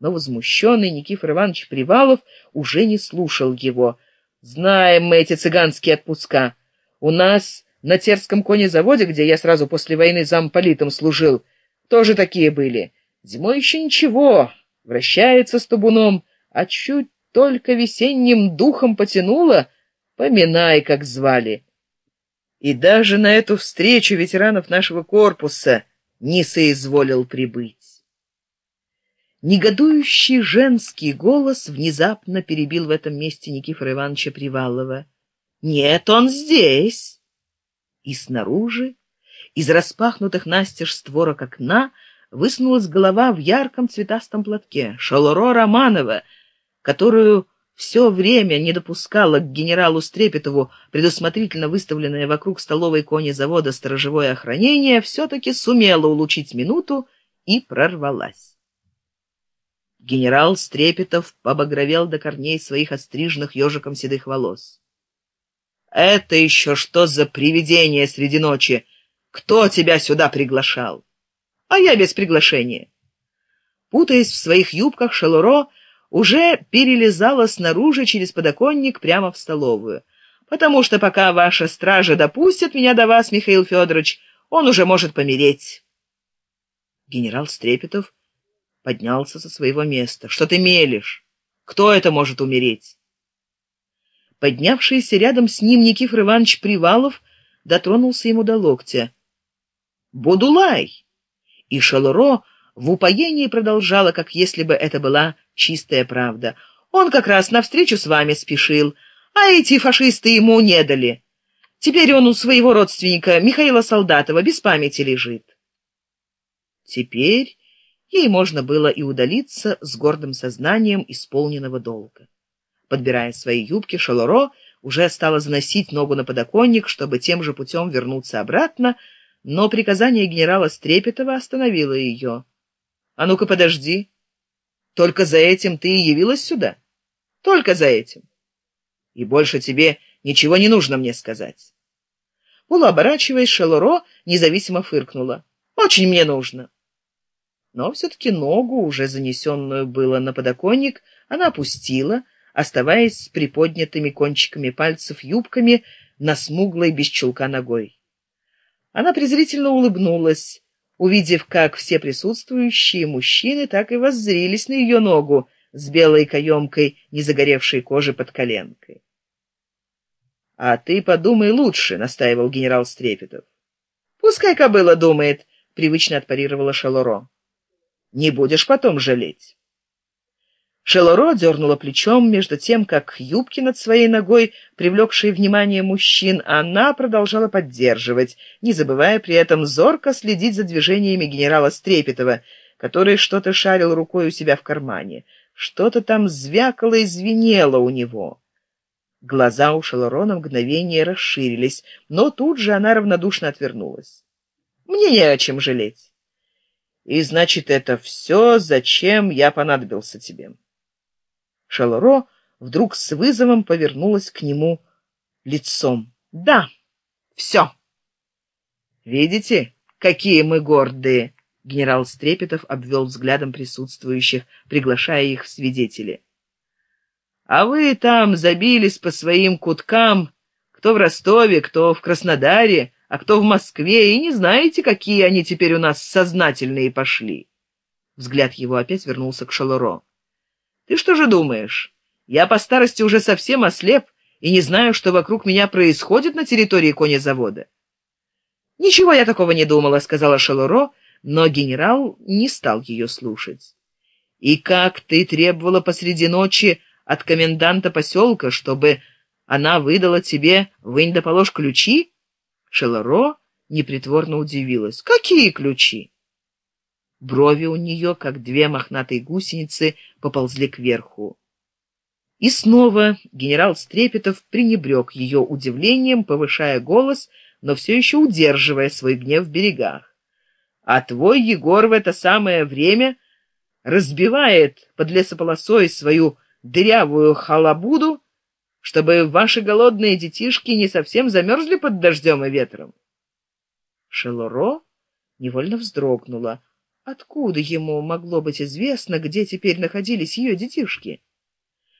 но возмущенный никифор иванович привалов уже не слушал его. Знаем мы эти цыганские отпуска. У нас на терском конезаводе где я сразу после войны замполитом служил тоже такие были. Зимой еще ничего вращается с табуном а чуть только весенним духом потянуло поминай как звали и даже на эту встречу ветеранов нашего корпуса не соизволил прибыть негодующий женский голос внезапно перебил в этом месте никифора ивановича привалова нет он здесь и снаружи из распахнутых настежь створок окна высунулась голова в ярком цветастом платке шалоро романова которую все время не допускала к генералу Стрепетову предусмотрительно выставленное вокруг столовой кони завода сторожевое охранение, все-таки сумела улучить минуту и прорвалась. Генерал Стрепетов побагровел до корней своих остриженных ежиком седых волос. «Это еще что за привидение среди ночи? Кто тебя сюда приглашал?» «А я без приглашения». Путаясь в своих юбках, Шелуро уже перелезала снаружи через подоконник прямо в столовую. «Потому что пока ваша стража допустит меня до вас, Михаил Федорович, он уже может помереть». Генерал Стрепетов поднялся со своего места. «Что ты мелешь? Кто это может умереть?» Поднявшийся рядом с ним Никифор Иванович Привалов дотронулся ему до локтя. «Будулай!» И Шалуро в упоении продолжала, как если бы это была чистая правда. Он как раз навстречу с вами спешил, а эти фашисты ему не дали. Теперь он у своего родственника Михаила Солдатова без памяти лежит. Теперь ей можно было и удалиться с гордым сознанием исполненного долга. Подбирая свои юбки, Шалоро уже стала заносить ногу на подоконник, чтобы тем же путем вернуться обратно, но приказание генерала Стрепетова остановило ее. «А ну-ка, подожди!» Только за этим ты и явилась сюда? Только за этим. И больше тебе ничего не нужно мне сказать. Полуоборачиваясь, Шелуро независимо фыркнула. Очень мне нужно. Но все-таки ногу, уже занесенную было на подоконник, она опустила, оставаясь с приподнятыми кончиками пальцев юбками на смуглой без чулка ногой. Она презрительно улыбнулась, увидев, как все присутствующие мужчины так и воззрились на ее ногу с белой каемкой незагоревшей кожи под коленкой. «А ты подумай лучше», — настаивал генерал Стрепетов. «Пускай кобыла думает», — привычно отпарировала Шалоро. «Не будешь потом жалеть». Шелоро дернула плечом, между тем, как юбки над своей ногой, привлекшие внимание мужчин, она продолжала поддерживать, не забывая при этом зорко следить за движениями генерала Стрепетова, который что-то шарил рукой у себя в кармане. Что-то там звякало и звенело у него. Глаза у Шелоро на мгновение расширились, но тут же она равнодушно отвернулась. «Мне не о чем жалеть». «И значит, это все, зачем я понадобился тебе?» шалоро вдруг с вызовом повернулась к нему лицом. Да все видите какие мы гордые! Генерал стрепетов обвел взглядом присутствующих приглашая их в свидетели. А вы там забились по своим куткам кто в ростове кто в краснодаре а кто в москве и не знаете какие они теперь у нас сознательные пошли. Взгляд его опять вернулся к шалоро. Ты что же думаешь? Я по старости уже совсем ослеп и не знаю что вокруг меня происходит на территории конезавода. Ничего я такого не думала сказала шалуро но генерал не стал ее слушать. И как ты требовала посреди ночи от коменданта поселка чтобы она выдала тебе вынь да положь ключи шелоро непритворно удивилась. Какие ключи? Брови у нее как две мохнатые гусеницы поползли кверху. И снова генерал стрепетов пренебрег ее удивлением повышая голос но все еще удерживая свой гнев в берегах. А твой егор в это самое время разбивает под лесополосой свою дырявую халабуду чтобы ваши голодные детишки не совсем замерзли под дождем и ветром шелуро невольно вздрогнула Откуда ему могло быть известно, где теперь находились ее детишки?